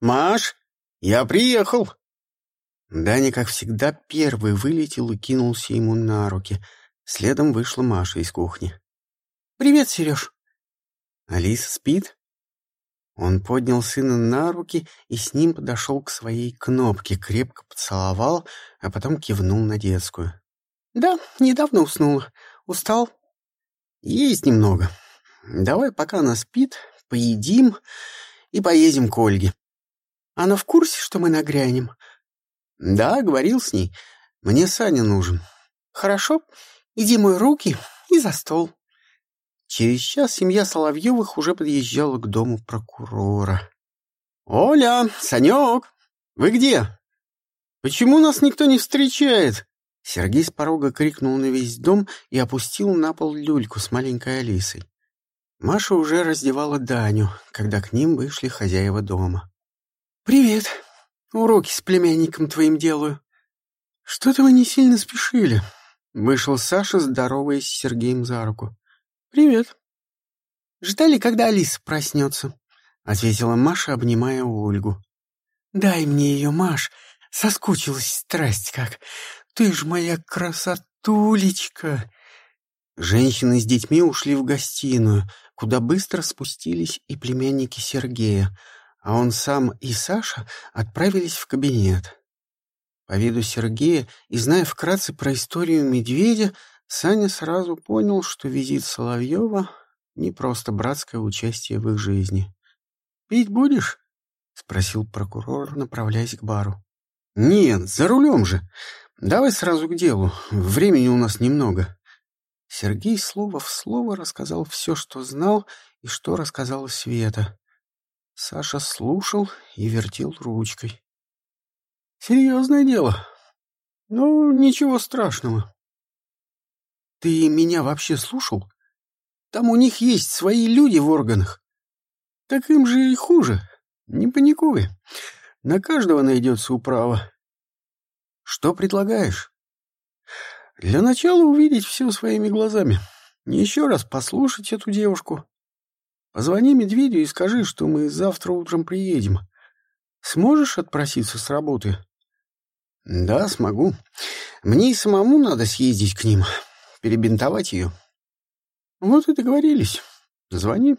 Маш, я приехал!» Даня, как всегда, первый вылетел и кинулся ему на руки. Следом вышла Маша из кухни. «Привет, Сереж!» «Алиса спит?» Он поднял сына на руки и с ним подошел к своей кнопке, крепко поцеловал, а потом кивнул на детскую. «Да, недавно уснула. Устал?» «Есть немного. Давай, пока она спит, поедим и поедем к Ольге». «Она в курсе, что мы нагрянем?» «Да, говорил с ней. Мне Саня нужен». «Хорошо. Иди мой руки и за стол». Через час семья Соловьевых уже подъезжала к дому прокурора. «Оля, Санек, вы где? Почему нас никто не встречает?» Сергей с порога крикнул на весь дом и опустил на пол люльку с маленькой Алисой. Маша уже раздевала Даню, когда к ним вышли хозяева дома. «Привет. Уроки с племянником твоим делаю». «Что-то вы не сильно спешили», — вышел Саша, здороваясь с Сергеем за руку. «Привет». «Ждали, когда Алиса проснется», — ответила Маша, обнимая Ольгу. «Дай мне ее, Маш. Соскучилась страсть как. Ты ж моя красотулечка!» Женщины с детьми ушли в гостиную, куда быстро спустились и племянники Сергея, а он сам и Саша отправились в кабинет. По виду Сергея и зная вкратце про историю медведя, Саня сразу понял, что визит Соловьева — не просто братское участие в их жизни. «Пить будешь?» — спросил прокурор, направляясь к бару. «Нет, за рулем же. Давай сразу к делу. Времени у нас немного». Сергей слово в слово рассказал все, что знал и что рассказала Света. Саша слушал и вертел ручкой. «Серьезное дело. Ну, ничего страшного. Ты меня вообще слушал? Там у них есть свои люди в органах. Так им же и хуже. Не паникуй. На каждого найдется управа. Что предлагаешь? Для начала увидеть все своими глазами. Еще раз послушать эту девушку. Позвони медведю и скажи, что мы завтра утром приедем. Сможешь отпроситься с работы? Да, смогу. Мне и самому надо съездить к ним перебинтовать ее. Вот и договорились. Звони.